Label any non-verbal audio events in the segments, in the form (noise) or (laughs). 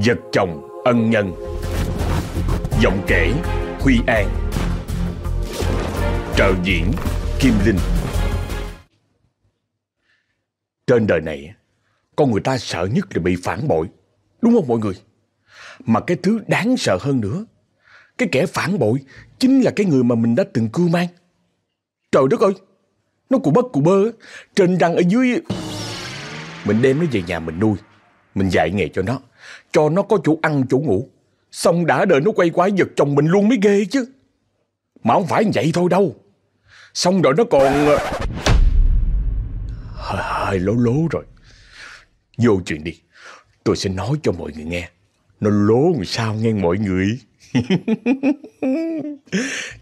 Giật chồng ân nhân. Giọng kể Huy An. Trợ diễn Kim Linh. Trên đời này, Con người ta sợ nhất là bị phản bội. Đúng không mọi người? Mà cái thứ đáng sợ hơn nữa, Cái kẻ phản bội Chính là cái người mà mình đã từng cưu mang. Trời đất ơi! Nó cụ bất cụ bơ Trên răng ở dưới Mình đem nó về nhà mình nuôi. Mình dạy nghề cho nó. Cho nó có chỗ ăn chỗ ngủ. Xong đã đợi nó quay quái giật chồng mình luôn mới ghê chứ. Mà không phải vậy thôi đâu. Xong rồi nó còn ờ, Hơi, hơi lố lố rồi. Vô chuyện đi. Tôi sẽ nói cho mọi người nghe. Nó lố làm sao nghe mọi người? (laughs)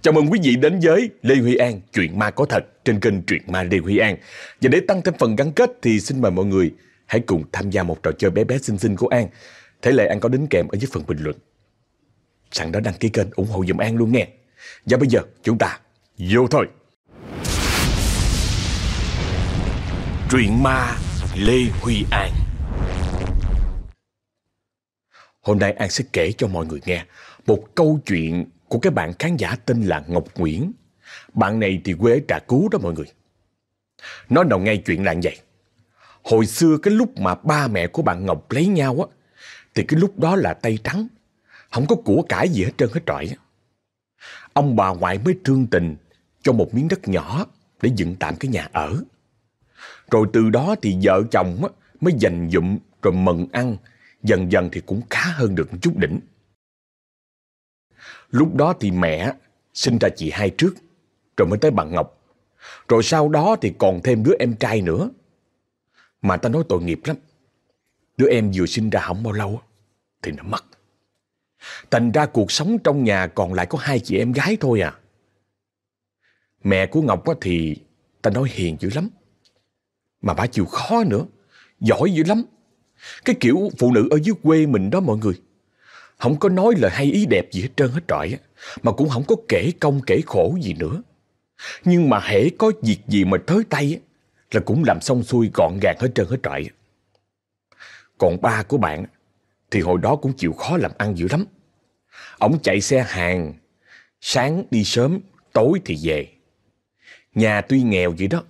Chào mừng quý vị đến với Lê Huy An Chuyện ma có thật trên kênh Truyện Ma Lê Huy An. Và để tăng thêm phần gắn kết thì xin mời mọi người Hãy cùng tham gia một trò chơi bé bé xinh xinh của An thế lệ An có đính kèm ở dưới phần bình luận Sẵn đó đăng ký kênh ủng hộ dùm An luôn nghe Và bây giờ chúng ta vô thôi Truyện ma Lê Huy An Hôm nay An sẽ kể cho mọi người nghe một câu chuyện của cái bạn khán giả tên là Ngọc Nguyễn. Bạn này thì quê ở Trà Cú đó mọi người. Nó đầu ngay chuyện là vậy. Hồi xưa cái lúc mà ba mẹ của bạn Ngọc lấy nhau á, thì cái lúc đó là tay trắng, không có của cải gì hết trơn hết trọi. Ông bà ngoại mới thương tình cho một miếng đất nhỏ để dựng tạm cái nhà ở. Rồi từ đó thì vợ chồng á, mới dành dụm rồi mần ăn, dần dần thì cũng khá hơn được một chút đỉnh. Lúc đó thì mẹ sinh ra chị hai trước, rồi mới tới bà Ngọc. Rồi sau đó thì còn thêm đứa em trai nữa. Mà ta nói tội nghiệp lắm. Đứa em vừa sinh ra không bao lâu thì nó mất. Thành ra cuộc sống trong nhà còn lại có hai chị em gái thôi à. Mẹ của Ngọc thì ta nói hiền dữ lắm. Mà bà chịu khó nữa, giỏi dữ lắm. Cái kiểu phụ nữ ở dưới quê mình đó mọi người. Không có nói lời hay ý đẹp gì hết trơn hết trọi Mà cũng không có kể công kể khổ gì nữa Nhưng mà hễ có việc gì mà tới tay Là cũng làm xong xuôi gọn gàng hết trơn hết trọi còn ba của bạn Thì hồi đó cũng chịu khó làm ăn dữ lắm Ông chạy xe hàng Sáng đi sớm Tối thì về Nhà tuy nghèo vậy đó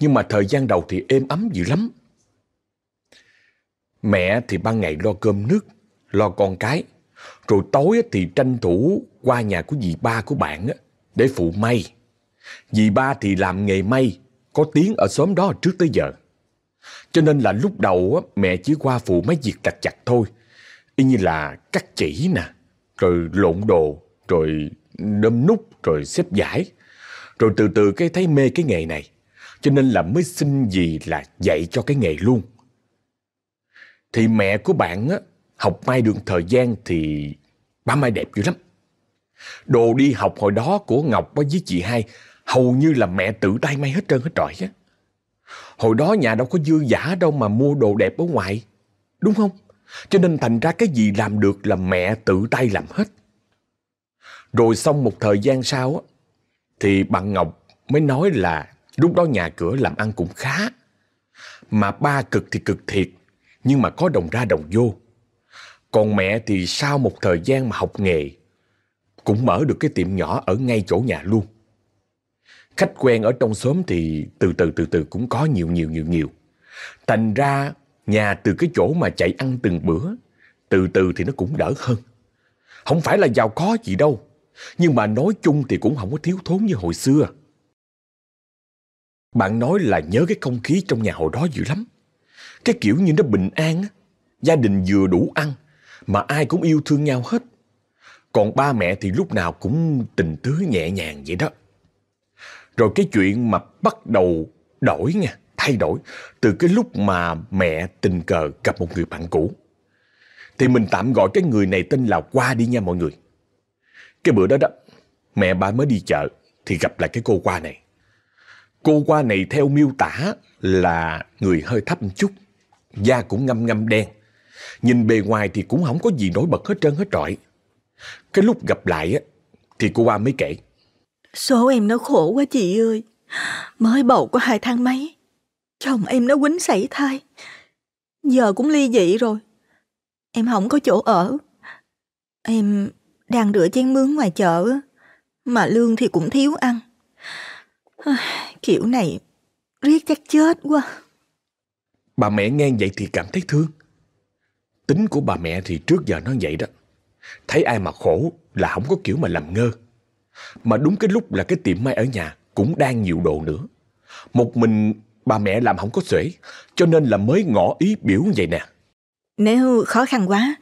Nhưng mà thời gian đầu thì êm ấm dữ lắm Mẹ thì ban ngày lo cơm nước Lo con cái rồi tối thì tranh thủ qua nhà của dì ba của bạn để phụ may. Dì ba thì làm nghề may, có tiếng ở xóm đó trước tới giờ. Cho nên là lúc đầu mẹ chỉ qua phụ mấy việc chặt chặt thôi. Y như là cắt chỉ nè, rồi lộn đồ, rồi đâm nút, rồi xếp giải. Rồi từ từ cái thấy mê cái nghề này. Cho nên là mới xin gì là dạy cho cái nghề luôn. Thì mẹ của bạn á, Học may được thời gian thì ba Mai đẹp dữ lắm. Đồ đi học hồi đó của Ngọc với chị hai hầu như là mẹ tự tay may hết trơn hết trọi á. Hồi đó nhà đâu có dư giả đâu mà mua đồ đẹp ở ngoài. Đúng không? Cho nên thành ra cái gì làm được là mẹ tự tay làm hết. Rồi xong một thời gian sau á, thì bạn Ngọc mới nói là lúc đó nhà cửa làm ăn cũng khá. Mà ba cực thì cực thiệt, nhưng mà có đồng ra đồng vô. Còn mẹ thì sau một thời gian mà học nghề, cũng mở được cái tiệm nhỏ ở ngay chỗ nhà luôn. Khách quen ở trong xóm thì từ từ từ từ cũng có nhiều nhiều nhiều nhiều. Thành ra nhà từ cái chỗ mà chạy ăn từng bữa, từ từ thì nó cũng đỡ hơn. Không phải là giàu có gì đâu, nhưng mà nói chung thì cũng không có thiếu thốn như hồi xưa. Bạn nói là nhớ cái không khí trong nhà hồi đó dữ lắm. Cái kiểu như nó bình an, gia đình vừa đủ ăn, mà ai cũng yêu thương nhau hết. Còn ba mẹ thì lúc nào cũng tình tứ nhẹ nhàng vậy đó. Rồi cái chuyện mà bắt đầu đổi nha, thay đổi từ cái lúc mà mẹ tình cờ gặp một người bạn cũ. Thì mình tạm gọi cái người này tên là Qua đi nha mọi người. Cái bữa đó đó, mẹ ba mới đi chợ thì gặp lại cái cô Qua này. Cô Qua này theo miêu tả là người hơi thấp một chút, da cũng ngâm ngâm đen, Nhìn bề ngoài thì cũng không có gì nổi bật hết trơn hết trọi. Cái lúc gặp lại á, thì cô qua mới kể. Số em nó khổ quá chị ơi. Mới bầu có hai tháng mấy. Chồng em nó quýnh sảy thai. Giờ cũng ly dị rồi. Em không có chỗ ở. Em đang rửa chén mướn ngoài chợ mà lương thì cũng thiếu ăn. (sighs) Kiểu này riết chắc chết quá. Bà mẹ nghe vậy thì cảm thấy thương. Tính của bà mẹ thì trước giờ nó vậy đó. Thấy ai mà khổ là không có kiểu mà làm ngơ. Mà đúng cái lúc là cái tiệm may ở nhà cũng đang nhiều đồ nữa. Một mình bà mẹ làm không có xuể, cho nên là mới ngỏ ý biểu vậy nè. Nếu khó khăn quá,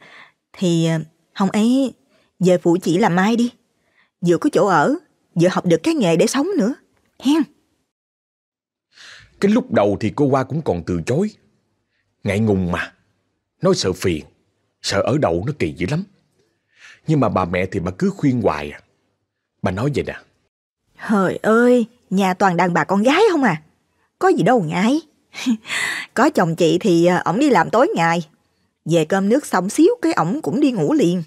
thì Hồng ấy về phụ chỉ làm mai đi. Vừa có chỗ ở, vừa học được cái nghề để sống nữa. Hen. Cái lúc đầu thì cô qua cũng còn từ chối. Ngại ngùng mà. Nói sợ phiền, sợ ở đầu nó kỳ dữ lắm. Nhưng mà bà mẹ thì bà cứ khuyên hoài à. Bà nói vậy nè. Hời ơi, nhà toàn đàn bà con gái không à? Có gì đâu ngại. (laughs) có chồng chị thì à, ổng đi làm tối ngày. Về cơm nước xong xíu cái ổng cũng đi ngủ liền.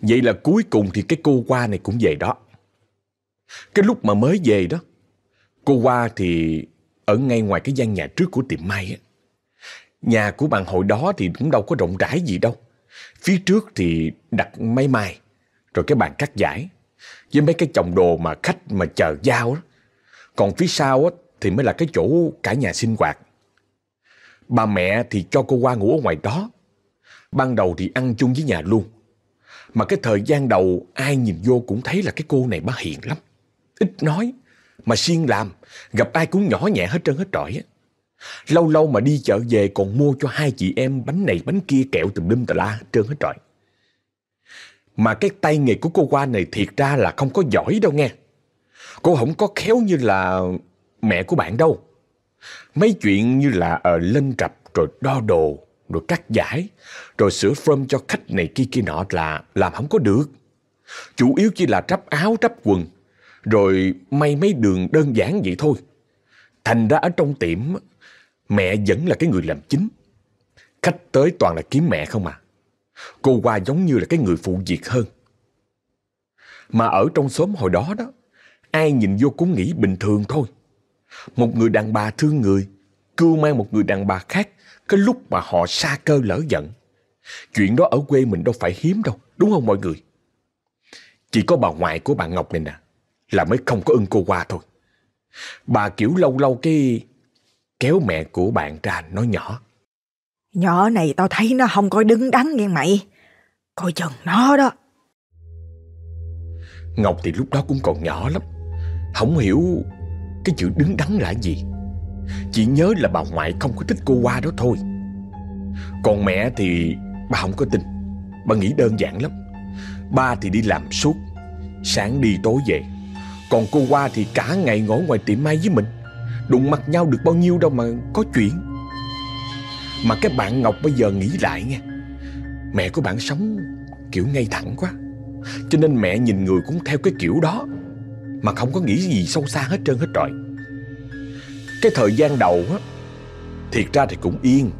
Vậy là cuối cùng thì cái cô qua này cũng về đó. Cái lúc mà mới về đó, cô qua thì ở ngay ngoài cái gian nhà trước của tiệm may. Nhà của bạn hội đó thì cũng đâu có rộng rãi gì đâu. Phía trước thì đặt máy may, rồi cái bàn cắt giải, với mấy cái chồng đồ mà khách mà chờ giao đó. Còn phía sau á, thì mới là cái chỗ cả nhà sinh hoạt. Bà mẹ thì cho cô qua ngủ ở ngoài đó. Ban đầu thì ăn chung với nhà luôn. Mà cái thời gian đầu ai nhìn vô cũng thấy là cái cô này bà hiền lắm. Ít nói, mà siêng làm, gặp ai cũng nhỏ nhẹ hết trơn hết trọi á. Lâu lâu mà đi chợ về còn mua cho hai chị em bánh này bánh kia kẹo tùm lum tà la hết trơn hết trọi. Mà cái tay nghề của cô qua này thiệt ra là không có giỏi đâu nghe. Cô không có khéo như là mẹ của bạn đâu. Mấy chuyện như là ở lên rập rồi đo đồ, rồi cắt giải, rồi sửa form cho khách này kia kia nọ là làm không có được. Chủ yếu chỉ là trắp áo, trắp quần, rồi may mấy đường đơn giản vậy thôi. Thành ra ở trong tiệm, mẹ vẫn là cái người làm chính. Khách tới toàn là kiếm mẹ không à. Cô qua giống như là cái người phụ việc hơn. Mà ở trong xóm hồi đó đó, ai nhìn vô cũng nghĩ bình thường thôi. Một người đàn bà thương người, cưu mang một người đàn bà khác cái lúc mà họ xa cơ lỡ giận. Chuyện đó ở quê mình đâu phải hiếm đâu, đúng không mọi người? Chỉ có bà ngoại của bà Ngọc này nè, là mới không có ưng cô qua thôi. Bà kiểu lâu lâu cái kéo mẹ của bạn ra nói nhỏ. Nhỏ này tao thấy nó không coi đứng đắn nghe mày. Coi chừng nó đó. Ngọc thì lúc đó cũng còn nhỏ lắm. Không hiểu cái chữ đứng đắn là gì. Chỉ nhớ là bà ngoại không có thích cô qua đó thôi. Còn mẹ thì bà không có tin. Bà nghĩ đơn giản lắm. Ba thì đi làm suốt. Sáng đi tối về. Còn cô qua thì cả ngày ngồi ngoài tiệm may với mình. Đụng mặt nhau được bao nhiêu đâu mà có chuyện. Mà cái bạn Ngọc bây giờ nghĩ lại nghe, Mẹ của bạn sống kiểu ngay thẳng quá. Cho nên mẹ nhìn người cũng theo cái kiểu đó, Mà không có nghĩ gì sâu xa hết trơn hết trọi Cái thời gian đầu á, Thiệt ra thì cũng yên.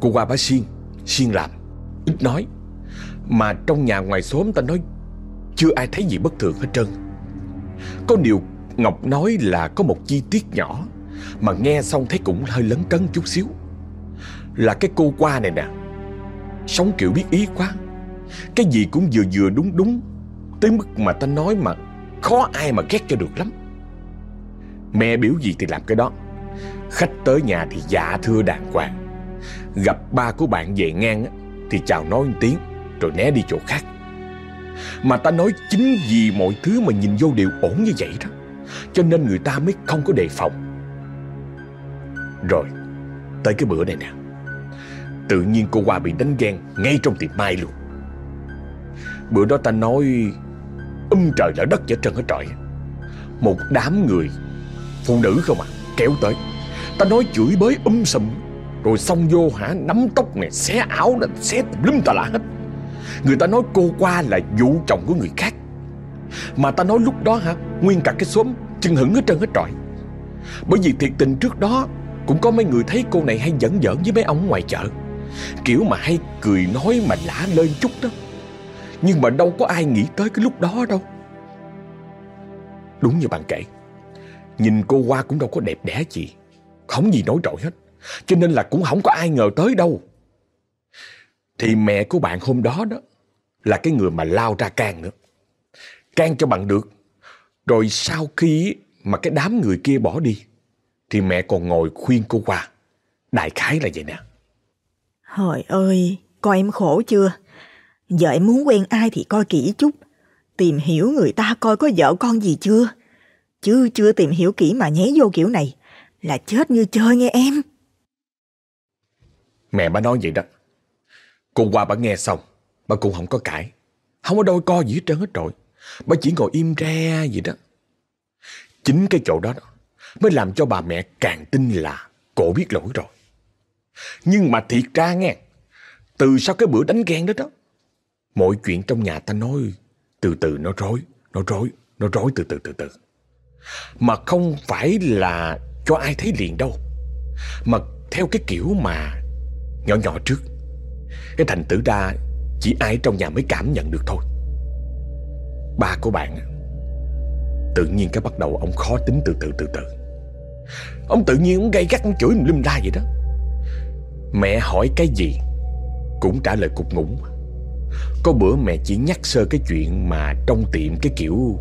Cô qua bá xiên Xiên làm, Ít nói. Mà trong nhà ngoài xóm ta nói Chưa ai thấy gì bất thường hết trơn. Có điều Ngọc nói là có một chi tiết nhỏ, Mà nghe xong thấy cũng hơi lấn cấn chút xíu là cái cô qua này nè. Sống kiểu biết ý quá. Cái gì cũng vừa vừa đúng đúng, Tới mức mà ta nói mà Khó ai mà ghét cho được lắm. Mẹ biểu gì thì làm cái đó. Khách tới nhà thì dạ thưa đàng hoàng. Gặp ba của bạn về ngang Thì chào nói một tiếng, Rồi né đi chỗ khác. Mà ta nói chính vì mọi thứ mà nhìn vô đều ổn như vậy đó, Cho nên người ta mới không có đề phòng. Rồi, Tới cái bữa này nè. Tự nhiên cô qua bị đánh ghen Ngay trong tiệm mai luôn. Bữa đó ta nói Um trời lỡ đất giữa trần hết trọi. Một đám người, Phụ nữ không à kéo tới. Ta nói chửi bới um sùm, Rồi xong vô hả, nắm tóc này Xé áo này xé lum tà lạ hết. Người ta nói cô qua là vụ chồng của người khác. Mà ta nói lúc đó hả, Nguyên cả cái xóm chừng hững hết trơn hết trọi. Bởi vì thiệt tình trước đó, Cũng có mấy người thấy cô này hay giỡn giỡn với mấy ông ngoài chợ. Kiểu mà hay cười nói mà lả lên chút đó Nhưng mà đâu có ai nghĩ tới cái lúc đó đâu Đúng như bạn kể Nhìn cô qua cũng đâu có đẹp đẽ gì Không gì nói trội hết Cho nên là cũng không có ai ngờ tới đâu Thì mẹ của bạn hôm đó đó là cái người mà lao ra can nữa. Can cho bạn được. Rồi sau khi mà cái đám người kia bỏ đi, thì mẹ còn ngồi khuyên cô qua. Đại khái là vậy nè. Hời ơi, coi em khổ chưa? Giờ em muốn quen ai thì coi kỹ chút. Tìm hiểu người ta coi có vợ con gì chưa. Chứ chưa tìm hiểu kỹ mà nhé vô kiểu này là chết như chơi nghe em. Mẹ bà nói vậy đó. Cô qua bà nghe xong, bà cũng không có cãi. Không có đôi co gì hết trơn hết rồi. Bà chỉ ngồi im re vậy đó. Chính cái chỗ đó, đó mới làm cho bà mẹ càng tin là cổ biết lỗi rồi. Nhưng mà thiệt ra nghe, từ sau cái bữa đánh ghen đó đó, mọi chuyện trong nhà ta nói từ từ nó rối, nó rối, nó rối từ từ từ từ. Mà không phải là cho ai thấy liền đâu, mà theo cái kiểu mà nhỏ nhỏ trước. Cái thành tử ra chỉ ai trong nhà mới cảm nhận được thôi. Ba của bạn tự nhiên cái bắt đầu ông khó tính từ từ từ từ. Ông tự nhiên ông gây gắt ông chửi lum la vậy đó. Mẹ hỏi cái gì? Cũng trả lời cục ngủng. Có bữa mẹ chỉ nhắc sơ cái chuyện mà trong tiệm cái kiểu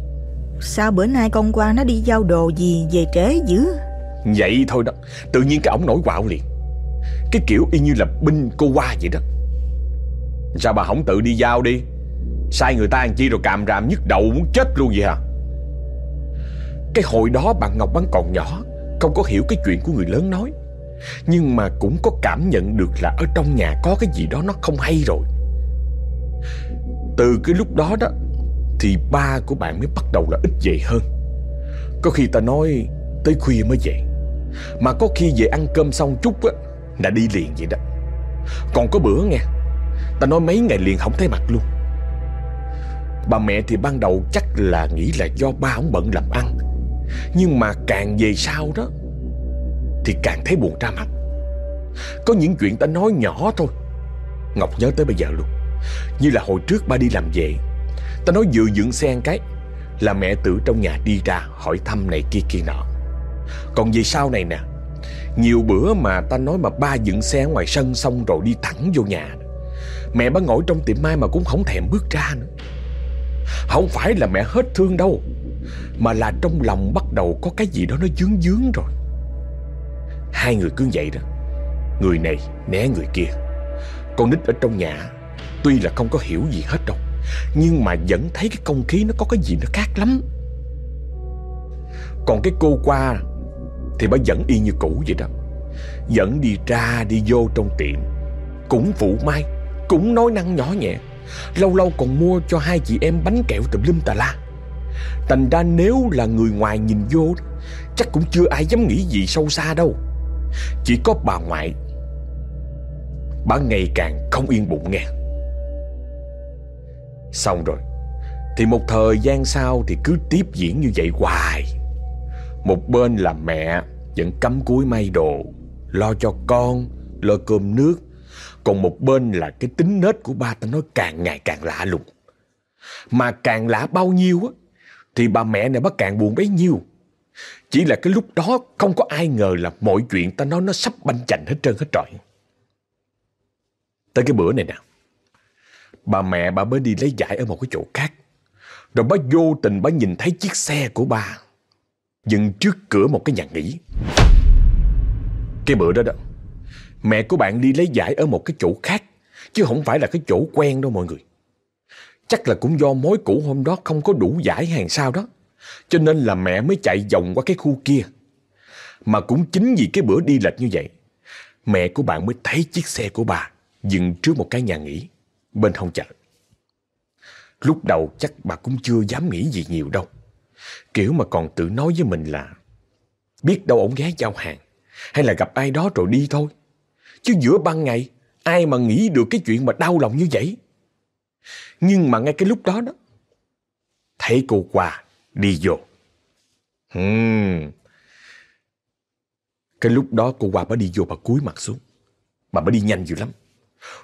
Sao bữa nay con qua nó đi giao đồ gì về trễ dữ? Vậy thôi đó. Tự nhiên cái ổng nổi quạo liền. Cái kiểu y như là binh cô qua vậy đó. Sao bà không tự đi giao đi? Sai người ta ăn chi rồi càm ràm nhức đầu muốn chết luôn vậy hả? Cái hồi đó bạn Ngọc Bắn còn nhỏ Không có hiểu cái chuyện của người lớn nói nhưng mà cũng có cảm nhận được là Ở trong nhà có cái gì đó nó không hay rồi. Từ cái lúc đó đó, Thì ba của bạn mới bắt đầu là ít về hơn. Có khi ta nói Tới khuya mới về. Mà có khi về ăn cơm xong chút á, Là đi liền vậy đó. Còn có bữa nghe, Ta nói mấy ngày liền không thấy mặt luôn. Bà mẹ thì ban đầu chắc là nghĩ là do ba ông bận làm ăn. Nhưng mà càng về sau đó thì càng thấy buồn ra mặt Có những chuyện ta nói nhỏ thôi. Ngọc nhớ tới bây giờ luôn. Như là hồi trước ba đi làm về, Ta nói vừa dựng xe cái, Là mẹ tự trong nhà đi ra hỏi thăm này kia kia nọ. Còn về sau này nè, Nhiều bữa mà ta nói mà ba dựng xe ngoài sân xong rồi đi thẳng vô nhà. Mẹ bà ngồi trong tiệm mai mà cũng không thèm bước ra nữa. Không phải là mẹ hết thương đâu, Mà là trong lòng bắt đầu có cái gì đó nó dướng dướng rồi. Hai người cứ vậy đó. Người này né người kia. Con nít ở trong nhà, Tuy là không có hiểu gì hết đâu, Nhưng mà vẫn thấy cái không khí nó có cái gì nó khác lắm. Còn cái cô qua Thì bà vẫn y như cũ vậy đó. Vẫn đi ra, đi vô trong tiệm. Cũng phụ mai, cũng nói năng nhỏ nhẹ. Lâu lâu còn mua cho hai chị em bánh kẹo tùm lum tà la. Thành ra nếu là người ngoài nhìn vô, Chắc cũng chưa ai dám nghĩ gì sâu xa đâu. Chỉ có bà ngoại Bà ngày càng không yên bụng nghe Xong rồi Thì một thời gian sau thì cứ tiếp diễn như vậy hoài Một bên là mẹ Vẫn cắm cúi may đồ Lo cho con Lo cơm nước còn một bên là cái tính nết của ba ta nói càng ngày càng lạ lùng. Mà càng lạ bao nhiêu á, thì bà mẹ này bắt càng buồn bấy nhiêu. Chỉ là cái lúc đó không có ai ngờ là mọi chuyện ta nói nó sắp banh chành hết trơn hết trọi. Tới cái bữa này nè, bà mẹ bà mới đi lấy giải ở một cái chỗ khác. Rồi bà vô tình bà nhìn thấy chiếc xe của bà dừng trước cửa một cái nhà nghỉ. Cái bữa đó đó, Mẹ của bạn đi lấy giải ở một cái chỗ khác Chứ không phải là cái chỗ quen đâu mọi người Chắc là cũng do mối cũ hôm đó không có đủ giải hàng sao đó cho nên là mẹ mới chạy vòng qua cái khu kia. Mà cũng chính vì cái bữa đi lệch như vậy, Mẹ của bạn mới thấy chiếc xe của bà Dừng trước một cái nhà nghỉ Bên hông chợ. Lúc đầu chắc bà cũng chưa dám nghĩ gì nhiều đâu. Kiểu mà còn tự nói với mình là, Biết đâu ổng ghé giao hàng, Hay là gặp ai đó rồi đi thôi. Chứ giữa ban ngày, Ai mà nghĩ được cái chuyện mà đau lòng như vậy? Nhưng mà ngay cái lúc đó đó, Thấy cô hòa đi vô hmm. Cái lúc đó cô qua bà đi vô, bà cúi mặt xuống Bà mới đi nhanh dữ lắm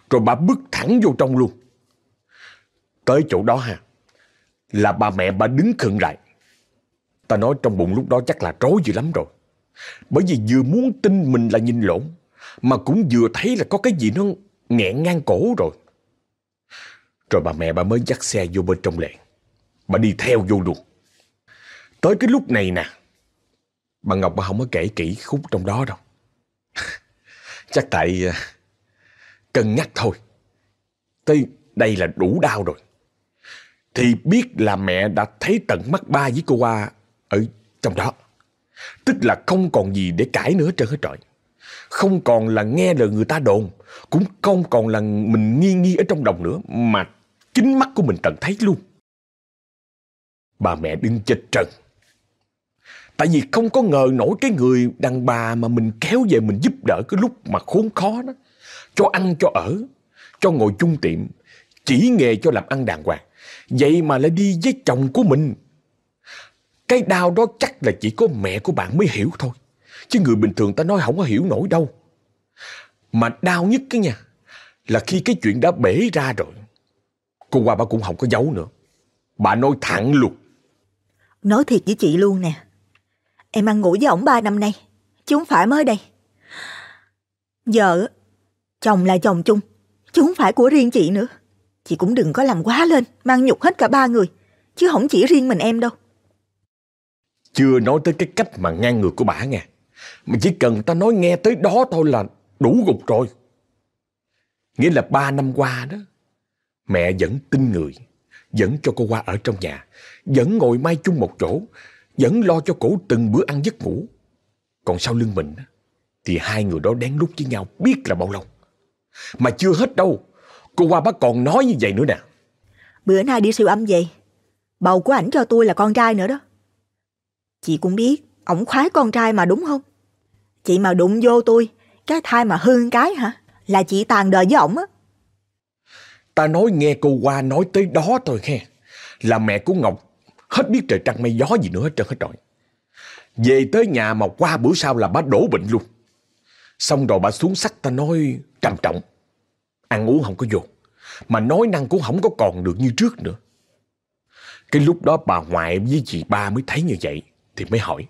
Rồi bà bước thẳng vô trong luôn Tới chỗ đó ha, Là bà mẹ bà đứng khựng lại Ta nói trong bụng lúc đó chắc là rối dữ lắm rồi Bởi vì vừa muốn tin mình là nhìn lộn, mà cũng vừa thấy là có cái gì nó nghẹn ngang cổ rồi. Rồi bà mẹ bà mới dắt xe vô bên trong làng. Bà đi theo vô luôn. Tới cái lúc này nè, bà Ngọc bà không có kể kỹ khúc trong đó đâu. (laughs) Chắc tại cần cân nhắc thôi. Tới đây là đủ đau rồi. Thì biết là mẹ đã thấy tận mắt ba với cô Hoa ở trong đó. Tức là không còn gì để cãi nữa trơn hết trời. Không còn là nghe lời người ta đồn, cũng không còn là mình nghi nghi ở trong lòng nữa, mà chính mắt của mình tận thấy luôn. Bà mẹ đứng chết trần. Tại vì không có ngờ nổi cái người đàn bà mà mình kéo về mình giúp đỡ cái lúc mà khốn khó đó. Cho ăn cho ở, cho ngồi chung tiệm, chỉ nghề cho làm ăn đàng hoàng. Vậy mà lại đi với chồng của mình. Cái đau đó chắc là chỉ có mẹ của bạn mới hiểu thôi. Chứ người bình thường ta nói không có hiểu nổi đâu. Mà đau nhất cái nha, là khi cái chuyện đã bể ra rồi. Cô qua bà cũng không có giấu nữa. Bà nói thẳng luôn. Nói thiệt với chị luôn nè. Em ăn ngủ với ổng ba năm nay, chứ không phải mới đây. Giờ, chồng là chồng chung, chứ không phải của riêng chị nữa. Chị cũng đừng có làm quá lên, mang nhục hết cả ba người, chứ không chỉ riêng mình em đâu. Chưa nói tới cái cách mà ngang ngược của bà nghe. Mà chỉ cần ta nói nghe tới đó thôi là đủ gục rồi. Nghĩa là ba năm qua đó, mẹ vẫn tin người, vẫn cho cô qua ở trong nhà, vẫn ngồi may chung một chỗ, vẫn lo cho cổ từng bữa ăn giấc ngủ. Còn sau lưng mình thì hai người đó đén lúc với nhau biết là bao lâu. Mà chưa hết đâu, cô qua bác còn nói như vậy nữa nè. Bữa nay đi siêu âm về, bầu của ảnh cho tôi là con trai nữa đó. Chị cũng biết, ổng khoái con trai mà đúng không? Chị mà đụng vô tôi, cái thai mà hư cái hả? Là chị tàn đời với ổng á. Ta nói nghe cô qua nói tới đó thôi khe. Là mẹ của Ngọc hết biết trời trăng mây gió gì nữa hết trơn hết rồi. Về tới nhà mà qua bữa sau là bà đổ bệnh luôn. Xong rồi bà xuống sách ta nói trầm trọng. Ăn uống không có vô. Mà nói năng cũng không có còn được như trước nữa. Cái lúc đó bà ngoại với chị ba mới thấy như vậy thì mới hỏi.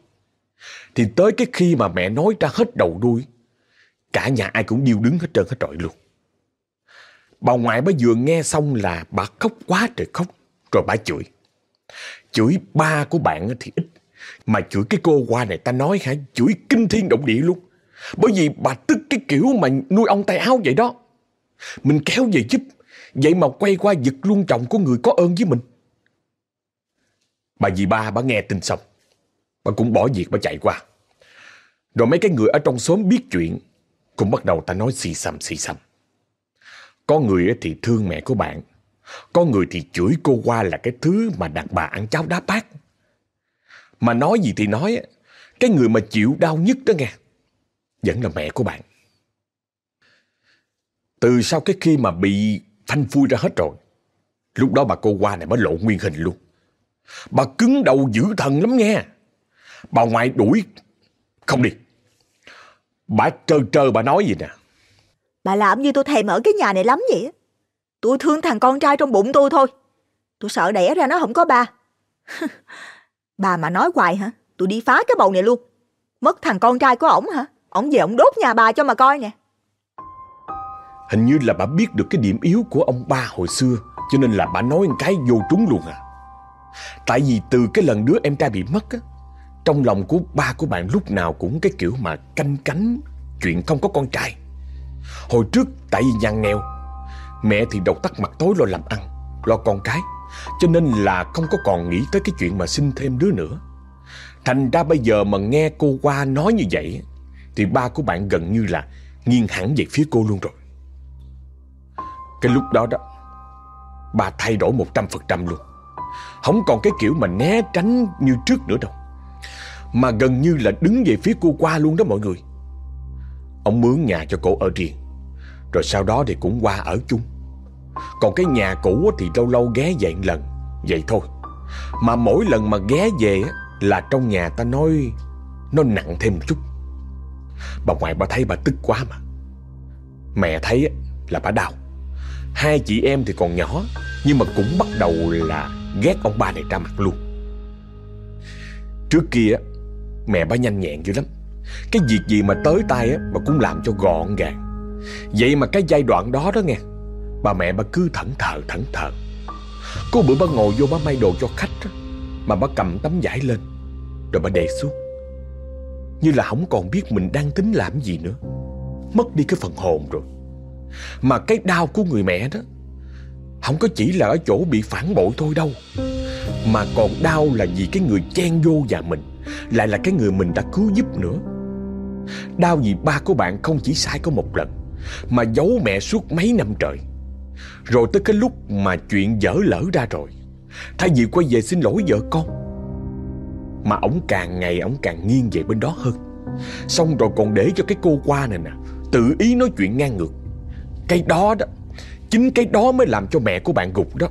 Thì tới cái khi mà mẹ nói ra hết đầu đuôi, cả nhà ai cũng điêu đứng hết trơn hết trọi luôn. Bà ngoại bà vừa nghe xong là bà khóc quá trời khóc, rồi bà chửi. Chửi ba của bạn thì ít, mà chửi cái cô qua này ta nói hả, chửi kinh thiên động địa luôn. Bởi vì bà tức cái kiểu mà nuôi ông tay áo vậy đó. Mình kéo về giúp, vậy mà quay qua giật luôn chồng của người có ơn với mình. Bà dì ba bà nghe tin xong, bà cũng bỏ việc bà chạy qua. Rồi mấy cái người ở trong xóm biết chuyện, cũng bắt đầu ta nói xì xầm xì xầm. Có người thì thương mẹ của bạn, có người thì chửi cô qua là cái thứ mà đàn bà ăn cháo đá bát. Mà nói gì thì nói, cái người mà chịu đau nhất đó nghe, vẫn là mẹ của bạn. Từ sau cái khi mà bị phanh phui ra hết rồi, lúc đó bà cô qua này mới lộ nguyên hình luôn. Bà cứng đầu dữ thần lắm nghe. Bà ngoại đuổi không đi. Bà trơ trơ bà nói gì nè. Bà làm như tôi thèm ở cái nhà này lắm vậy á. Tôi thương thằng con trai trong bụng tôi thôi. Tôi sợ đẻ ra nó không có ba. (laughs) bà mà nói hoài hả? Tôi đi phá cái bầu này luôn. Mất thằng con trai của ổng hả? Ổng về ổng đốt nhà bà cho mà coi nè. Hình như là bà biết được cái điểm yếu của ông ba hồi xưa, Cho nên là bà nói một cái vô trúng luôn à Tại vì từ cái lần đứa em trai bị mất á, Trong lòng của ba của bạn lúc nào cũng cái kiểu mà canh cánh Chuyện không có con trai Hồi trước, tại vì nhà nghèo Mẹ thì đầu tắt mặt tối lo làm ăn, Lo con cái. Cho nên là không có còn nghĩ tới cái chuyện mà sinh thêm đứa nữa. Thành ra bây giờ mà nghe cô qua nói như vậy, Thì ba của bạn gần như là nghiêng hẳn về phía cô luôn rồi. Cái lúc đó đó Bà thay đổi 100% luôn. Không còn cái kiểu mà né tránh như trước nữa đâu. Mà gần như là đứng về phía cô qua luôn đó mọi người. Ông mướn nhà cho cô ở riêng. Rồi sau đó thì cũng qua ở chung. Còn cái nhà cũ thì lâu lâu ghé về một lần, Vậy thôi. Mà mỗi lần mà ghé về Là trong nhà ta nói, Nó nặng thêm một chút. Bà ngoại bà thấy bà tức quá mà. Mẹ thấy là bà đau. Hai chị em thì còn nhỏ, Nhưng mà cũng bắt đầu là ghét ông ba này ra mặt luôn. Trước kia mẹ bà nhanh nhẹn dữ lắm. Cái việc gì mà tới tay bà cũng làm cho gọn gàng. Vậy mà cái giai đoạn đó đó nghe Bà mẹ bà cứ thẫn thờ thẫn thờ. Có bữa bà ngồi vô bà may đồ cho khách đó, Mà bà cầm tấm vải lên Rồi bà đè xuống. Như là không còn biết mình đang tính làm gì nữa. Mất đi cái phần hồn rồi. Mà cái đau của người mẹ đó Không có chỉ là ở chỗ bị phản bội thôi đâu Mà còn đau là vì cái người chen vô nhà mình Lại là cái người mình đã cứu giúp nữa. Đau vì ba của bạn không chỉ sai có một lần mà giấu mẹ suốt mấy năm trời. Rồi tới cái lúc mà chuyện dở lỡ ra rồi, Thay vì quay về xin lỗi vợ con, Mà ổng càng ngày ổng càng nghiêng về bên đó hơn. Xong rồi còn để cho cái cô qua này nè, Tự ý nói chuyện ngang ngược. Cái đó đó, Chính cái đó mới làm cho mẹ của bạn gục đó.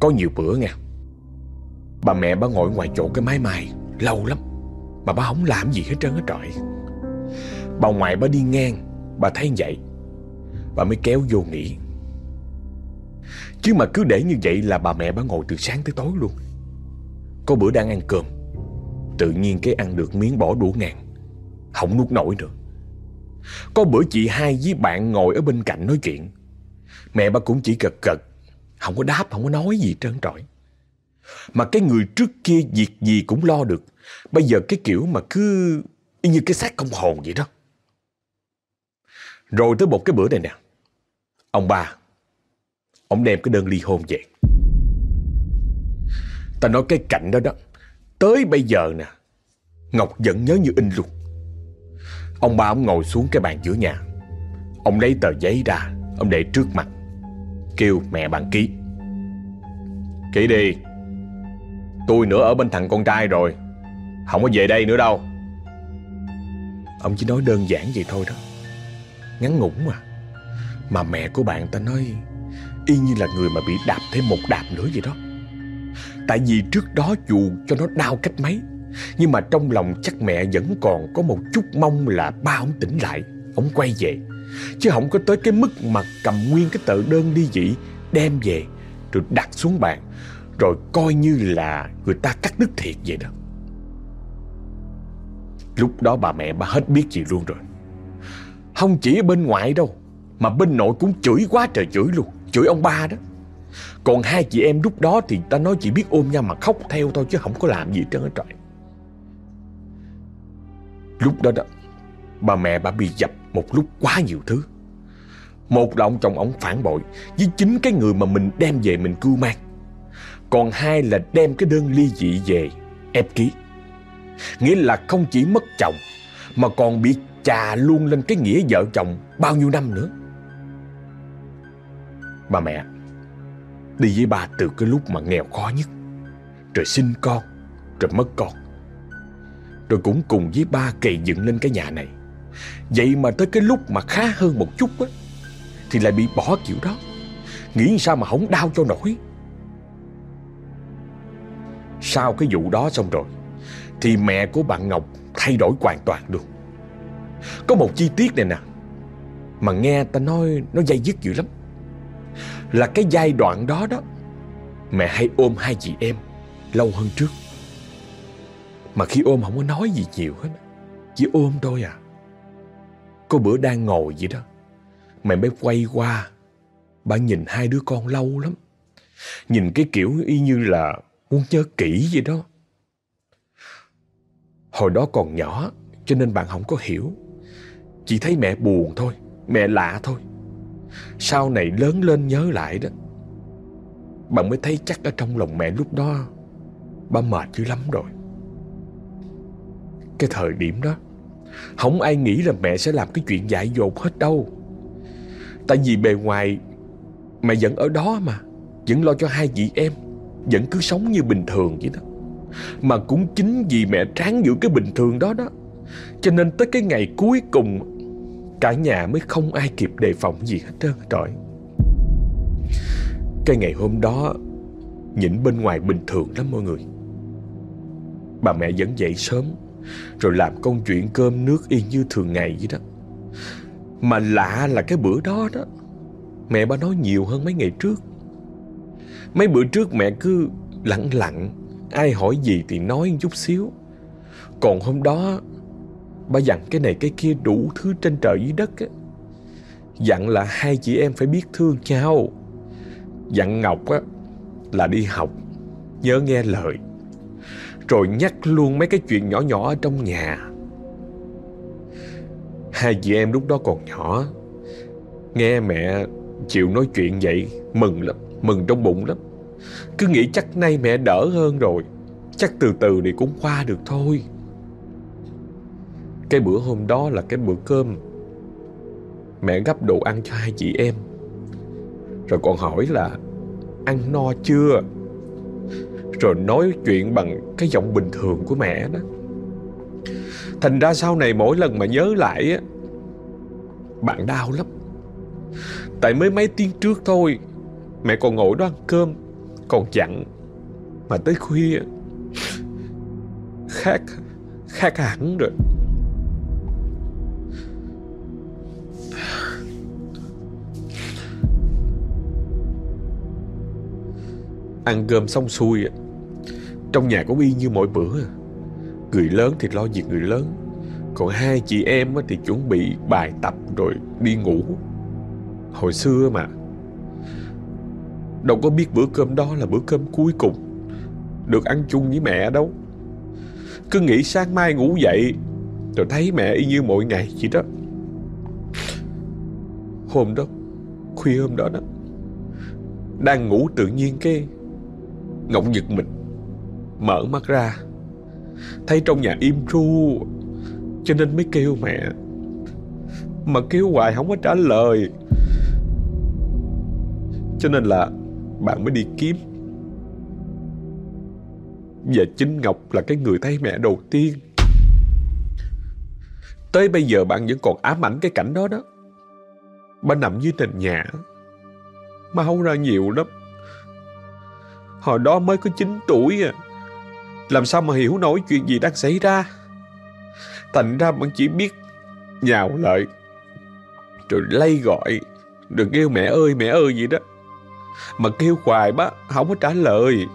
Có nhiều bữa nha Bà mẹ bà ngồi ngoài chỗ cái máy mai Lâu lắm, Mà bà không làm gì hết trơn hết trời. Bà ngoại bà đi ngang Bà thấy vậy Bà mới kéo vô nghỉ Chứ mà cứ để như vậy là bà mẹ bà ngồi từ sáng tới tối luôn. Có bữa đang ăn cơm Tự nhiên cái ăn được miếng bỏ đũa ngàn Không nuốt nổi nữa. Có bữa chị hai với bạn ngồi ở bên cạnh nói chuyện Mẹ bà cũng chỉ gật gật Không có đáp, không có nói gì trơn trọi. Mà cái người trước kia việc gì cũng lo được Bây giờ cái kiểu mà cứ y như cái xác không hồn vậy đó. Rồi tới một cái bữa này nè. Ông ba, Ông đem cái đơn ly hôn về. Ta nói cái cảnh đó đó, Tới bây giờ nè, Ngọc vẫn nhớ như in luôn. Ông ba ông ngồi xuống cái bàn giữa nhà. Ông lấy tờ giấy ra, Ông để trước mặt, Kêu mẹ bạn ký. Ký đi, Tôi nữa ở bên thằng con trai rồi, Không có về đây nữa đâu. Ông chỉ nói đơn giản vậy thôi đó. Ngắn ngủn mà. Mà mẹ của bạn ta nói, Y như là người mà bị đạp thêm một đạp nữa vậy đó. Tại vì trước đó dù cho nó đau cách mấy, Nhưng mà trong lòng chắc mẹ vẫn còn có một chút mong là ba ông tỉnh lại, Ông quay về. Chứ không có tới cái mức mà cầm nguyên cái tờ đơn đi dị Đem về, Rồi đặt xuống bàn, Rồi coi như là người ta cắt đứt thiệt vậy đó. Lúc đó bà mẹ bà hết biết gì luôn rồi. Không chỉ ở bên ngoại đâu, Mà bên nội cũng chửi quá trời chửi luôn, Chửi ông ba đó. Còn hai chị em lúc đó thì ta nói chỉ biết ôm nhau mà khóc theo thôi Chứ không có làm gì trơn hết trời Lúc đó đó, Bà mẹ bà bị dập một lúc quá nhiều thứ. Một là ông chồng ông phản bội Với chính cái người mà mình đem về mình cưu mang. Còn hai là đem cái đơn ly dị về ép ký. Nghĩa là không chỉ mất chồng, Mà còn bị trà luôn lên cái nghĩa vợ chồng bao nhiêu năm nữa. Bà mẹ, Đi với bà từ cái lúc mà nghèo khó nhất. Rồi sinh con Rồi mất con. Rồi cũng cùng với ba cày dựng lên cái nhà này. Vậy mà tới cái lúc mà khá hơn một chút á, Thì lại bị bỏ kiểu đó. Nghĩ sao mà không đau cho nổi. Sau cái vụ đó xong rồi, Thì mẹ của bạn Ngọc thay đổi hoàn toàn luôn. Có một chi tiết này nè. Mà nghe ta nói nó dây dứt dữ lắm. Là cái giai đoạn đó đó, Mẹ hay ôm hai chị em Lâu hơn trước. Mà khi ôm không có nói gì nhiều hết, Chỉ ôm thôi à. Có bữa đang ngồi vậy đó, Mẹ mới quay qua, Bà nhìn hai đứa con lâu lắm. Nhìn cái kiểu y như là Muốn nhớ kỹ vậy đó. Hồi đó còn nhỏ, Cho nên bạn không có hiểu. Chỉ thấy mẹ buồn thôi, Mẹ lạ thôi. Sau này lớn lên nhớ lại đó, Bạn mới thấy chắc ở trong lòng mẹ lúc đó, Ba mệt dữ lắm rồi. Cái thời điểm đó, Không ai nghĩ là mẹ sẽ làm cái chuyện dại dột hết đâu. Tại vì bề ngoài, Mẹ vẫn ở đó mà, Vẫn lo cho hai chị em, Vẫn cứ sống như bình thường vậy đó. Mà cũng chính vì mẹ tráng giữ cái bình thường đó đó, Cho nên tới cái ngày cuối cùng Cả nhà mới không ai kịp đề phòng gì hết trơn trời Cái ngày hôm đó, Nhìn bên ngoài bình thường lắm mọi người. Bà mẹ vẫn dậy sớm, Rồi làm công chuyện cơm nước y như thường ngày vậy đó. Mà lạ là cái bữa đó đó, Mẹ bà nói nhiều hơn mấy ngày trước. Mấy bữa trước mẹ cứ lặng lặng, Ai hỏi gì thì nói chút xíu. Còn hôm đó Bà dặn cái này cái kia đủ thứ trên trời dưới đất á. Dặn là hai chị em phải biết thương nhau. Dặn Ngọc á, là đi học, Nhớ nghe lời. Rồi nhắc luôn mấy cái chuyện nhỏ nhỏ ở trong nhà. Hai chị em lúc đó còn nhỏ, Nghe mẹ chịu nói chuyện vậy, Mừng lắm, Mừng trong bụng lắm. Cứ nghĩ chắc nay mẹ đỡ hơn rồi, Chắc từ từ thì cũng qua được thôi. Cái bữa hôm đó là cái bữa cơm. Mẹ gấp đồ ăn cho hai chị em. Rồi còn hỏi là Ăn no chưa? Rồi nói chuyện bằng cái giọng bình thường của mẹ đó. Thành ra sau này mỗi lần mà nhớ lại á, Bạn đau lắm. Tại mới mấy tiếng trước thôi, Mẹ còn ngồi đó ăn cơm, Còn chặn Mà tới khuya. Khác Khác hẳn rồi. Ăn cơm xong xuôi Trong nhà cũng y như mỗi bữa. Người lớn thì lo việc người lớn. Còn hai chị em thì chuẩn bị bài tập rồi đi ngủ. Hồi xưa mà, Đâu có biết bữa cơm đó là bữa cơm cuối cùng Được ăn chung với mẹ đâu. Cứ nghĩ sáng mai ngủ dậy, Rồi thấy mẹ y như mọi ngày vậy đó. Hôm đó, Khuya hôm đó đó, Đang ngủ tự nhiên cái Ngọc giật mình. Mở mắt ra, Thấy trong nhà im ru Cho nên mới kêu mẹ. Mà kêu hoài không có trả lời. Cho nên là Bạn mới đi kiếm. Và chính Ngọc là cái người thấy mẹ đầu tiên. Tới bây giờ bạn vẫn còn ám ảnh cái cảnh đó đó. Bà nằm dưới nền nhà Máu ra nhiều lắm. Hồi đó mới có 9 tuổi à. Làm sao mà hiểu nổi chuyện gì đang xảy ra? Thành ra bạn chỉ biết Nhào lại, Rồi lay gọi, Đừng kêu mẹ ơi mẹ ơi gì đó. Mà kêu hoài bá Không có trả lời.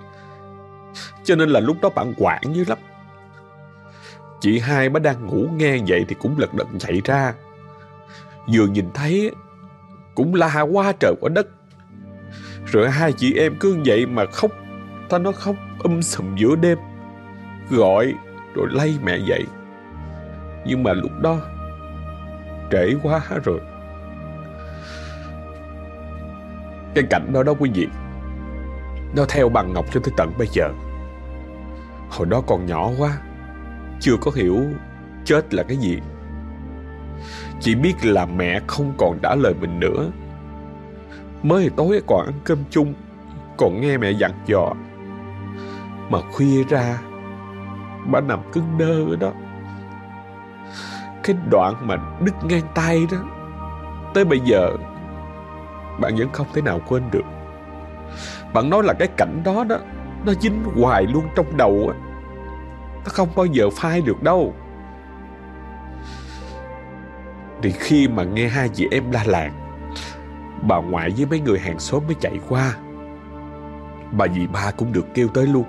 Cho nên là lúc đó bạn quản dữ lắm. Chị hai bá đang ngủ nghe vậy Thì cũng lật đật chạy ra. Vừa nhìn thấy, Cũng la qua trời quá đất rồi hai chị em cứ vậy mà khóc. Ta nó khóc um sùm giữa đêm. Gọi, rồi lay mẹ dậy. Nhưng mà lúc đó, Trễ quá rồi. Cái cảnh đó đó quý vị, Nó theo bằng Ngọc cho tới tận bây giờ. Hồi đó còn nhỏ quá, Chưa có hiểu chết là cái gì. Chỉ biết là mẹ không còn trả lời mình nữa. Mới tối còn ăn cơm chung. Còn nghe mẹ dặn dò, Mà khuya ra, Bà nằm cứng đơ ở đó. Cái đoạn mà đứt ngang tay đó, Tới bây giờ Bạn vẫn không thể nào quên được. Bạn nói là cái cảnh đó đó, Nó dính hoài luôn trong đầu á. Nó không bao giờ phai được đâu. Thì khi mà nghe hai chị em la làng Bà ngoại với mấy người hàng xóm mới chạy qua. Bà dì ba cũng được kêu tới luôn,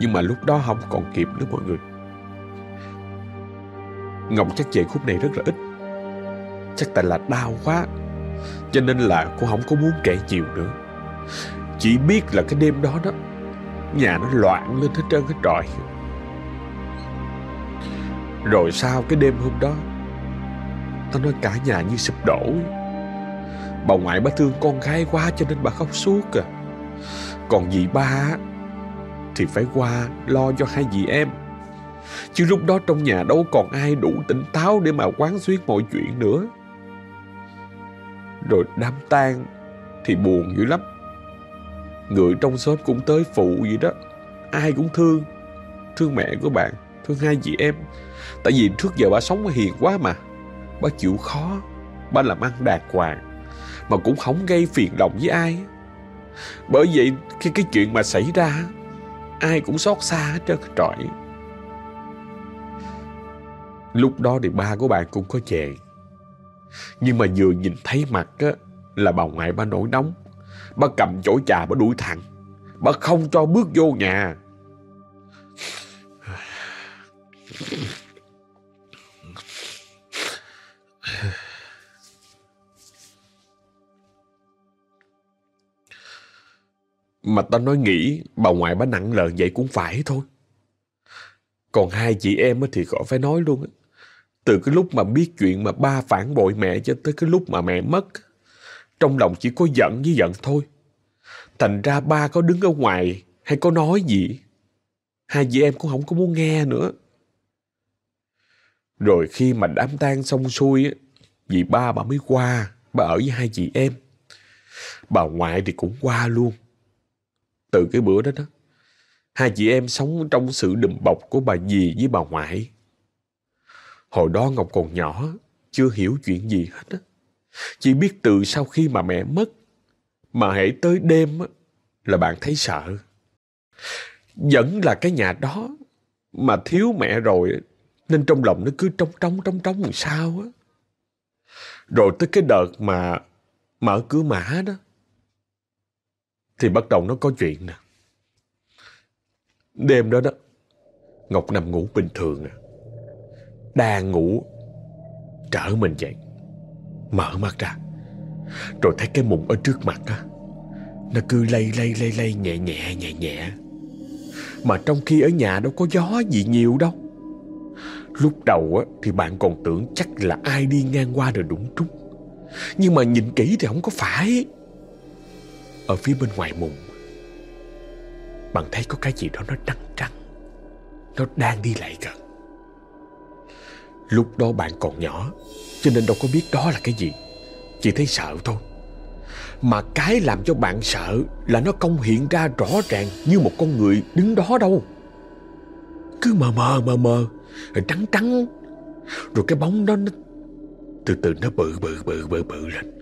Nhưng mà lúc đó không còn kịp nữa mọi người. Ngọc chắc về khúc này rất là ít. Chắc tại là đau quá, Cho nên là cô không có muốn kể chiều nữa. Chỉ biết là cái đêm đó đó, Nhà nó loạn lên hết trơn hết trọi. Rồi sau cái đêm hôm đó Tao nói cả nhà như sụp đổ. Bà ngoại bà thương con gái quá cho nên bà khóc suốt à. Còn dì ba Thì phải qua lo cho hai dì em. Chứ lúc đó trong nhà đâu còn ai đủ tỉnh táo Để mà quán xuyến mọi chuyện nữa. Rồi đám tang Thì buồn dữ lắm. Người trong xóm cũng tới phụ vậy đó. Ai cũng thương. Thương mẹ của bạn, Thương hai chị em. Tại vì trước giờ bà sống hiền quá mà. Bà chịu khó, Bà làm ăn đàng hoàng mà cũng không gây phiền lòng với ai. Bởi vậy khi cái chuyện mà xảy ra, ai cũng xót xa hết trơn trọi. Lúc đó thì ba của bạn cũng có về. Nhưng mà vừa nhìn thấy mặt á, là bà ngoại ba nổi nóng. Ba cầm chổi trà bà đuổi thẳng. Bà không cho bước vô nhà. Mà tao nói nghĩ bà ngoại bà nặng lời vậy cũng phải thôi. Còn hai chị em thì khỏi phải nói luôn. Từ cái lúc mà biết chuyện mà ba phản bội mẹ cho tới cái lúc mà mẹ mất. Trong lòng chỉ có giận với giận thôi. Thành ra ba có đứng ở ngoài hay có nói gì. Hai chị em cũng không có muốn nghe nữa. Rồi khi mà đám tang xong xuôi, vì ba bà mới qua, bà ở với hai chị em. Bà ngoại thì cũng qua luôn. Từ cái bữa đó đó, hai chị em sống trong sự đùm bọc của bà dì với bà ngoại. Hồi đó Ngọc còn nhỏ, chưa hiểu chuyện gì hết á. Chỉ biết từ sau khi mà mẹ mất, mà hãy tới đêm á, là bạn thấy sợ. Vẫn là cái nhà đó, mà thiếu mẹ rồi, nên trong lòng nó cứ trống trống trống trống làm sao á. Rồi tới cái đợt mà mở cửa mã đó, thì bắt đầu nó có chuyện nè. Đêm đó đó, Ngọc nằm ngủ bình thường à. Đang ngủ, trở mình dậy, mở mắt ra, rồi thấy cái mụn ở trước mặt á. Nó cứ lay lay lay lay nhẹ nhẹ nhẹ nhẹ. Mà trong khi ở nhà đâu có gió gì nhiều đâu. Lúc đầu á, thì bạn còn tưởng chắc là ai đi ngang qua rồi đụng trúng. Nhưng mà nhìn kỹ thì không có phải. Ở phía bên ngoài mùng. Bạn thấy có cái gì đó nó trắng trắng, Nó đang đi lại gần. Lúc đó bạn còn nhỏ, Cho nên đâu có biết đó là cái gì, Chỉ thấy sợ thôi. Mà cái làm cho bạn sợ Là nó công hiện ra rõ ràng Như một con người đứng đó đâu. Cứ mờ mờ mờ mờ Rồi trắng trắng. Rồi cái bóng đó nó, Từ từ nó bự bự bự bự bự lên.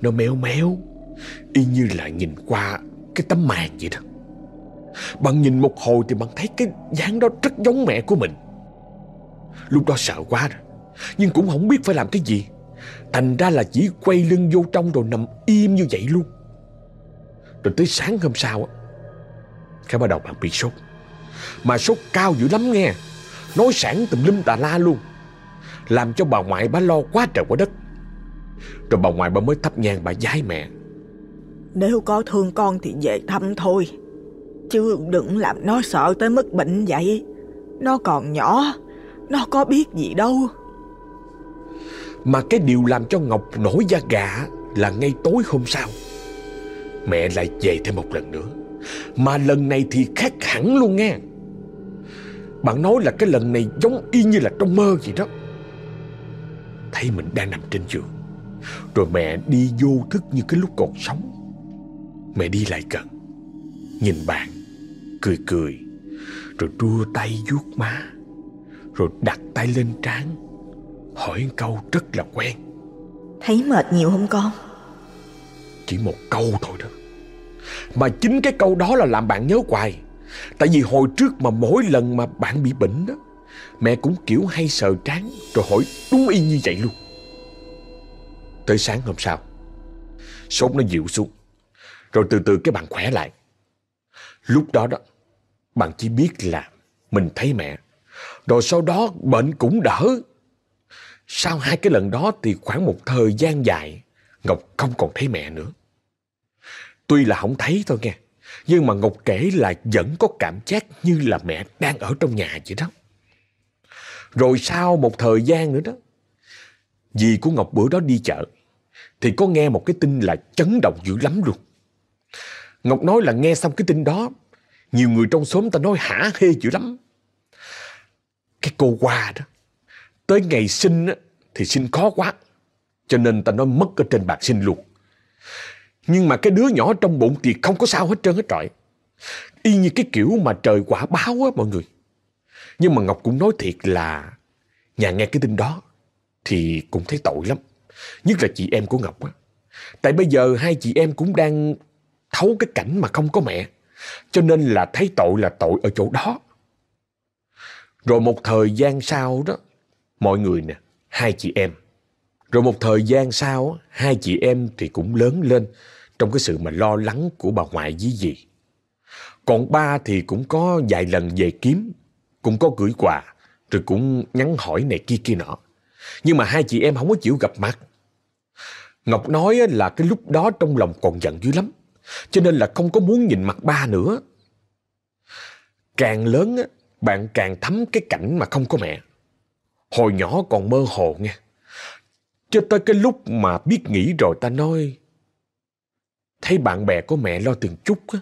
Nó méo méo Y như là nhìn qua cái tấm màn vậy đó. Bạn nhìn một hồi thì bạn thấy cái dáng đó rất giống mẹ của mình. Lúc đó sợ quá rồi, Nhưng cũng không biết phải làm cái gì. Thành ra là chỉ quay lưng vô trong rồi nằm im như vậy luôn. Rồi tới sáng hôm sau á, Cái bắt đầu bạn bị sốt. Mà sốt cao dữ lắm nghe, Nói sản tùm lum tà la luôn, Làm cho bà ngoại bà lo quá trời quá đất. Rồi bà ngoại bà mới thắp nhang bà giái mẹ nếu có thương con thì về thăm thôi. Chứ đừng làm nó sợ tới mức bệnh vậy. Nó còn nhỏ, nó có biết gì đâu. Mà cái điều làm cho Ngọc nổi da gà là ngay tối hôm sau. Mẹ lại về thêm một lần nữa. Mà lần này thì khác hẳn luôn nghe. Bạn nói là cái lần này giống y như là trong mơ vậy đó. Thấy mình đang nằm trên giường. Rồi mẹ đi vô thức như cái lúc còn sống. Mẹ đi lại gần Nhìn bạn Cười cười Rồi đua tay vuốt má Rồi đặt tay lên trán Hỏi câu rất là quen. Thấy mệt nhiều không con? Chỉ một câu thôi đó. Mà chính cái câu đó là làm bạn nhớ hoài. Tại vì hồi trước mà mỗi lần mà bạn bị bệnh đó Mẹ cũng kiểu hay sờ trán Rồi hỏi đúng y như vậy luôn. Tới sáng hôm sau Sốt nó dịu xuống rồi từ từ cái bạn khỏe lại. Lúc đó đó, bạn chỉ biết là mình thấy mẹ. Rồi sau đó bệnh cũng đỡ. Sau hai cái lần đó thì khoảng một thời gian dài, Ngọc không còn thấy mẹ nữa. Tuy là không thấy thôi nghe, nhưng mà Ngọc kể là vẫn có cảm giác như là mẹ đang ở trong nhà vậy đó. Rồi sau một thời gian nữa đó, dì của Ngọc bữa đó đi chợ, thì có nghe một cái tin là chấn động dữ lắm luôn. Ngọc nói là nghe xong cái tin đó, nhiều người trong xóm ta nói hả hê dữ lắm. Cái cô qua đó, tới ngày sinh á, thì sinh khó quá, cho nên ta nói mất ở trên bạc sinh luôn. Nhưng mà cái đứa nhỏ trong bụng thì không có sao hết trơn hết trọi. Y như cái kiểu mà trời quả báo á mọi người. Nhưng mà Ngọc cũng nói thiệt là nhà nghe cái tin đó thì cũng thấy tội lắm. Nhất là chị em của Ngọc á. Tại bây giờ hai chị em cũng đang thấu cái cảnh mà không có mẹ. Cho nên là thấy tội là tội ở chỗ đó. Rồi một thời gian sau đó, mọi người nè, hai chị em. Rồi một thời gian sau, hai chị em thì cũng lớn lên trong cái sự mà lo lắng của bà ngoại với dì. Còn ba thì cũng có vài lần về kiếm, cũng có gửi quà, rồi cũng nhắn hỏi này kia kia nọ. Nhưng mà hai chị em không có chịu gặp mặt. Ngọc nói là cái lúc đó trong lòng còn giận dữ lắm. Cho nên là không có muốn nhìn mặt ba nữa. Càng lớn á, bạn càng thấm cái cảnh mà không có mẹ. Hồi nhỏ còn mơ hồ nghe. Cho tới cái lúc mà biết nghĩ rồi ta nói Thấy bạn bè của mẹ lo từng chút á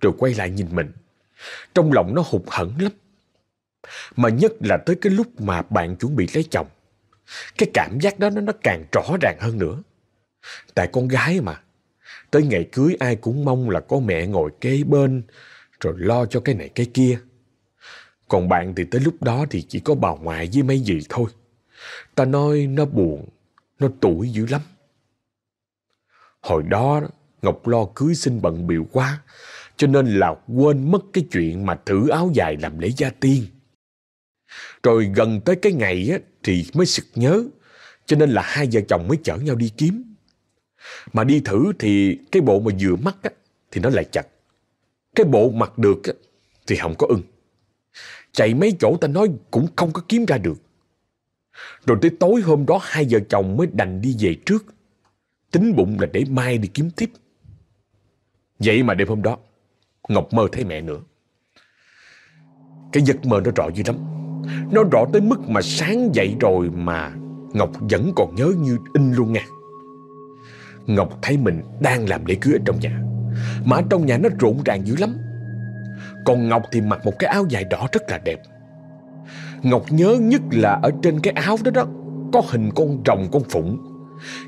Rồi quay lại nhìn mình Trong lòng nó hụt hẫng lắm Mà nhất là tới cái lúc mà bạn chuẩn bị lấy chồng Cái cảm giác đó nó, nó càng rõ ràng hơn nữa Tại con gái mà Tới ngày cưới ai cũng mong là có mẹ ngồi kế bên Rồi lo cho cái này cái kia. Còn bạn thì tới lúc đó thì chỉ có bà ngoại với mấy gì thôi. Ta nói nó buồn Nó tuổi dữ lắm. Hồi đó Ngọc lo cưới xin bận biểu quá Cho nên là quên mất cái chuyện mà thử áo dài làm lễ gia tiên. Rồi gần tới cái ngày á, thì mới sực nhớ Cho nên là hai vợ chồng mới chở nhau đi kiếm. Mà đi thử thì cái bộ mà vừa mắt á, thì nó lại chặt. Cái bộ mặc được á, thì không có ưng. Chạy mấy chỗ ta nói cũng không có kiếm ra được. Rồi tới tối hôm đó hai vợ chồng mới đành đi về trước. Tính bụng là để mai đi kiếm tiếp. Vậy mà đêm hôm đó Ngọc mơ thấy mẹ nữa. Cái giấc mơ nó rõ dữ lắm. Nó rõ tới mức mà sáng dậy rồi mà Ngọc vẫn còn nhớ như in luôn nha. Ngọc thấy mình đang làm lễ cưới ở trong nhà. Mà ở trong nhà nó rộn ràng dữ lắm. Còn Ngọc thì mặc một cái áo dài đỏ rất là đẹp. Ngọc nhớ nhất là ở trên cái áo đó đó, Có hình con rồng, con phụng.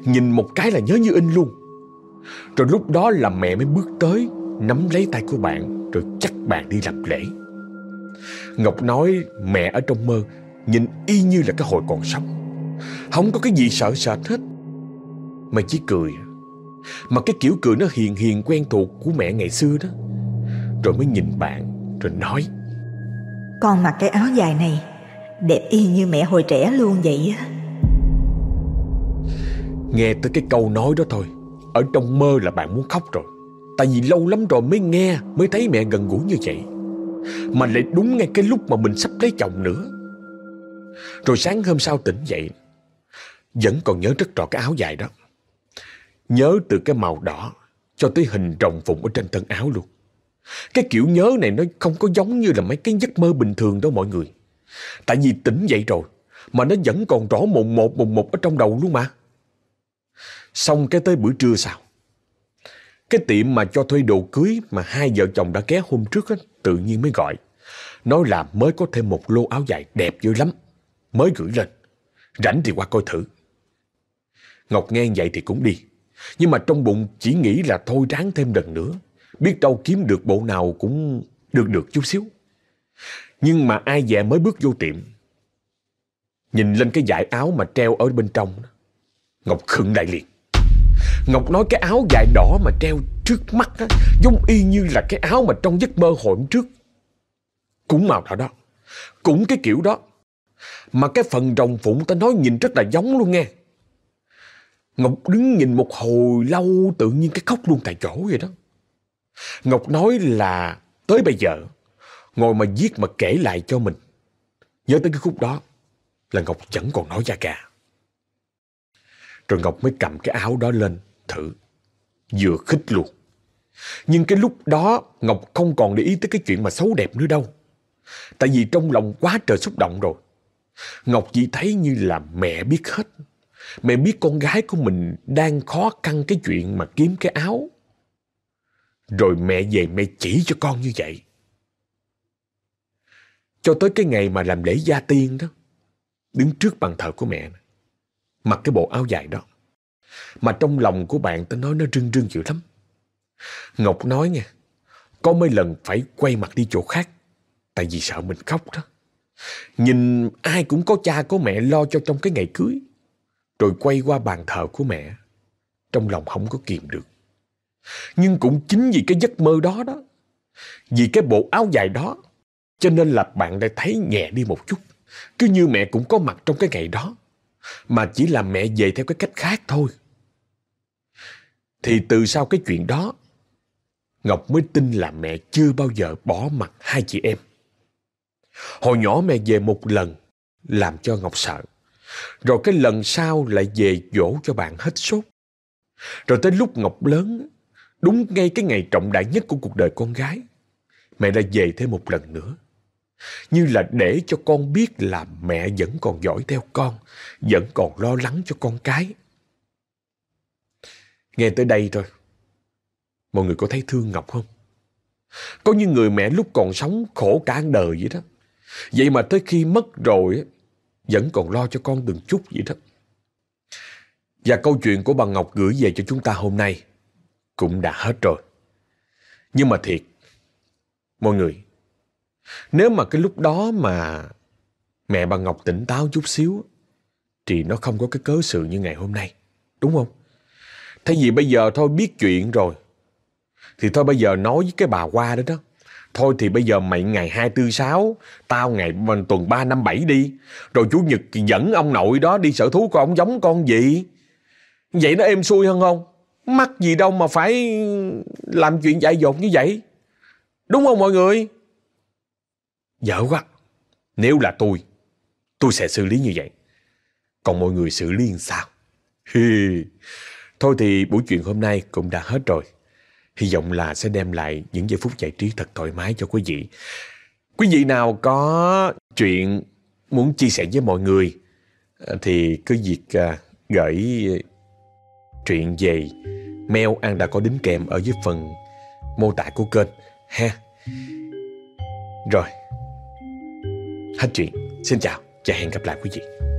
Nhìn một cái là nhớ như in luôn. Rồi lúc đó là mẹ mới bước tới, Nắm lấy tay của bạn, Rồi chắc bạn đi làm lễ. Ngọc nói, mẹ ở trong mơ, Nhìn y như là cái hồi còn sống. Không có cái gì sợ sệt hết. Mà chỉ cười. Mà cái kiểu cười nó hiền hiền quen thuộc Của mẹ ngày xưa đó. Rồi mới nhìn bạn Rồi nói. Con mặc cái áo dài này Đẹp y như mẹ hồi trẻ luôn vậy á. Nghe tới cái câu nói đó thôi Ở trong mơ là bạn muốn khóc rồi. Tại vì lâu lắm rồi mới nghe Mới thấy mẹ gần gũi như vậy. Mà lại đúng ngay cái lúc mà mình sắp lấy chồng nữa. Rồi sáng hôm sau tỉnh dậy Vẫn còn nhớ rất rõ cái áo dài đó Nhớ từ cái màu đỏ Cho tới hình rồng phụng ở trên thân áo luôn. Cái kiểu nhớ này nó không có giống như là mấy cái giấc mơ bình thường đó mọi người. Tại vì tỉnh dậy rồi Mà nó vẫn còn rõ mồn một mồn một ở trong đầu luôn mà. Xong cái tới bữa trưa sau Cái tiệm mà cho thuê đồ cưới Mà hai vợ chồng đã ghé hôm trước á, Tự nhiên mới gọi. Nói là mới có thêm một lô áo dài đẹp dữ lắm Mới gửi lên. Rảnh thì qua coi thử. Ngọc nghe vậy thì cũng đi. Nhưng mà trong bụng chỉ nghĩ là thôi ráng thêm lần nữa Biết đâu kiếm được bộ nào cũng được được chút xíu Nhưng mà ai dè mới bước vô tiệm Nhìn lên cái dải áo mà treo ở bên trong Ngọc khựng đại liệt Ngọc nói cái áo dài đỏ mà treo trước mắt á, giống y như là cái áo mà trong giấc mơ hồi hôm trước. Cũng màu đỏ đó. Cũng cái kiểu đó. Mà cái phần rồng phụng ta nói nhìn rất là giống luôn nghe. Ngọc đứng nhìn một hồi lâu tự nhiên cái khóc luôn tại chỗ vậy đó. Ngọc nói là tới bây giờ, ngồi mà viết mà kể lại cho mình. Nhớ tới cái khúc đó là Ngọc chẳng còn nói ra cả. Rồi Ngọc mới cầm cái áo đó lên thử. Vừa khích luôn. Nhưng cái lúc đó Ngọc không còn để ý tới cái chuyện mà xấu đẹp nữa đâu. Tại vì trong lòng quá trời xúc động rồi. Ngọc chỉ thấy như là mẹ biết hết. Mẹ biết con gái của mình đang khó khăn cái chuyện mà kiếm cái áo. Rồi mẹ về mẹ chỉ cho con như vậy. Cho tới cái ngày mà làm lễ gia tiên đó. Đứng trước bàn thờ của mẹ. Mặc cái bộ áo dài đó. Mà trong lòng của bạn ta nói nó rưng rưng dữ lắm. Ngọc nói nha, có mấy lần phải quay mặt đi chỗ khác, tại vì sợ mình khóc đó. Nhìn ai cũng có cha có mẹ lo cho trong cái ngày cưới. Rồi quay qua bàn thờ của mẹ, trong lòng không có kìm được. Nhưng cũng chính vì cái giấc mơ đó đó, vì cái bộ áo dài đó, cho nên là bạn lại thấy nhẹ đi một chút. Cứ như mẹ cũng có mặt trong cái ngày đó, mà chỉ là mẹ về theo cái cách khác thôi. Thì từ sau cái chuyện đó, Ngọc mới tin là mẹ chưa bao giờ bỏ mặt hai chị em. Hồi nhỏ mẹ về một lần, làm cho Ngọc sợ. Rồi cái lần sau lại về dỗ cho bạn hết sốt. Rồi tới lúc Ngọc lớn, Đúng ngay cái ngày trọng đại nhất của cuộc đời con gái, mẹ lại về thêm một lần nữa. Như là để cho con biết là mẹ vẫn còn dõi theo con, vẫn còn lo lắng cho con cái. Nghe tới đây thôi, mọi người có thấy thương Ngọc không? Có những người mẹ lúc còn sống khổ cả đời vậy đó. Vậy mà tới khi mất rồi vẫn còn lo cho con từng chút vậy đó. Và câu chuyện của bà Ngọc gửi về cho chúng ta hôm nay cũng đã hết rồi. Nhưng mà thiệt, mọi người, nếu mà cái lúc đó mà mẹ bà Ngọc tỉnh táo chút xíu, thì nó không có cái cớ sự như ngày hôm nay, đúng không? Thay vì bây giờ thôi biết chuyện rồi, thì thôi bây giờ nói với cái bà qua đó đó. Thôi thì bây giờ mày ngày 246, tao ngày ờ, tuần 3 năm 7 đi. Rồi Chủ nhật dẫn ông nội đó đi sở thú con ông giống con gì. Vậy nó êm xuôi hơn không? Mắc gì đâu mà phải làm chuyện dại dột như vậy. Đúng không mọi người? Dở quá. Nếu là tôi, tôi sẽ xử lý như vậy. Còn mọi người xử lý làm sao? Hi. Thôi thì buổi chuyện hôm nay cũng đã hết rồi. Hy vọng là sẽ đem lại những giây phút giải trí thật thoải mái cho quý vị. Quý vị nào có chuyện muốn chia sẻ với mọi người ờ, thì cứ việc ờ, gửi chuyện về mail An đã có đính kèm ở dưới phần mô tả của kênh ha. Rồi, hết chuyện. Xin chào và hẹn gặp lại quý vị.